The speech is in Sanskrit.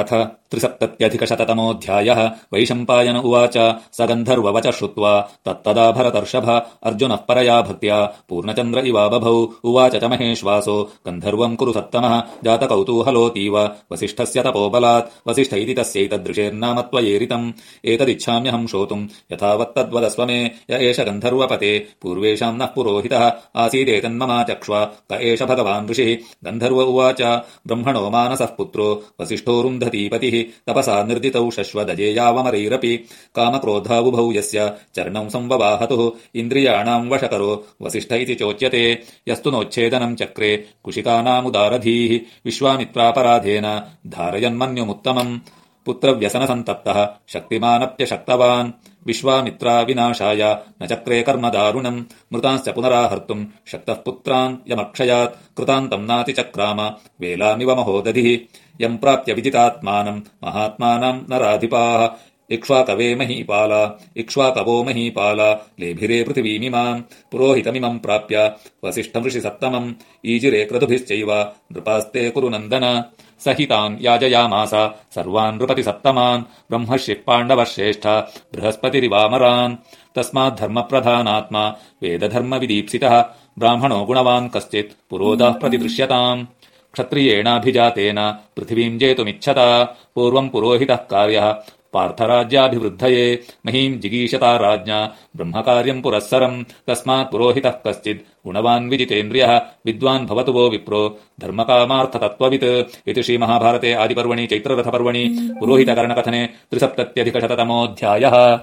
अथ त्रिसप्तत्यधिकशततमोऽध्यायः वैशम्पायन उवाच स गन्धर्ववच श्रुत्वा तत्तदा भरतर्षभ अर्जुनः परया भक्त्या पूर्णचन्द्र इवा बभौ उवाच च महेश्वासो गन्धर्वम् कुरु सत्तमः जातकौतूहलोऽतीव वसिष्ठस्य तपोबलात् वसिष्ठ इति तस्यैतदृशेर्नाम त्वयेरितम् एतदिच्छाम्यहम् श्रोतुम् यथावत्तद्वदस्व मे य एष गन्धर्वपते पूर्वेषाम् नः पुरोहितः आसीदेतन्ममाचक्ष्व क एष भगवान् ऋषिः गन्धर्व उवाच ब्रह्मणो मानसः पुत्रो वसिष्ठोरुन्ध पतिः तपसा निर्जितौ शश्वदजेयावमरैरपि कामक्रोधावुभौ यस्य चरणं संववाहतुः इन्द्रियाणाम् वशकरो वसिष्ठ इति चोच्यते। यस्तु नोच्छेदनम् चक्रे कुशिकानामुदारधीः विश्वामित्रापराधेन धारयन्मन्युमुत्तमम् पुत्रव्यसनसन्तप्तः। शक्तिमानप्यशक्तवान् विश्वामित्रा विनाशाय। न चक्रे कर्म दारुणम्। मृतांश्च पुनराहर्तुम्। शक्तः पुत्रान् यमक्षयात्। कृतान्तम् नातिचक्राम वेलामिव महोदधिः। यम् प्राप्य विजितात्मानम् महात्मानम् नराधिपाः। इक्ष्वाकवे महीपाला। इक्ष्वाकवो महीपाला। लेभिरे पृथिवीमिमाम्। पुरोहितमिमम् प्राप्य। वसिष्ठमृषिसत्तमम् ईजिरे क्रतुभिश्चैव। नृपास्ते कुरु नन्दन सहितान् याजयामास। सर्वान् नृपतिसत्तमान् ब्रह्मर्षिः पाण्डवः श्रेष्ठ बृहस्पतिरिवामरान् तस्माद्धर्मप्रधानात्मा वेदधर्मविदीप्सितः। ब्राह्मणो गुणवान् कश्चित्। पुरोधः प्रतिदृश्यताम् क्षत्रियेणाभिजातेन। पृथिवीम् जेतुमिच्छता। पूर्वम् पुरोहितः कार्यः पार्थराज्याभिवृद्धये। महीम् जिगीषता राज्ञा ब्रह्मकार्यम् पुरःसरम्। तस्मात् पुरोहितः कश्चित् गुणवान् विजितेन्द्रियः। विद्वान् भवतु वो विप्रो। धर्मकामार्थतत्त्ववित्। इति श्रीमहाभारते आदिपर्वणि चैत्ररथपर्वणि। पुरोहितकरणकथने त्रिसप्तत्यधिकशततमोऽध्यायः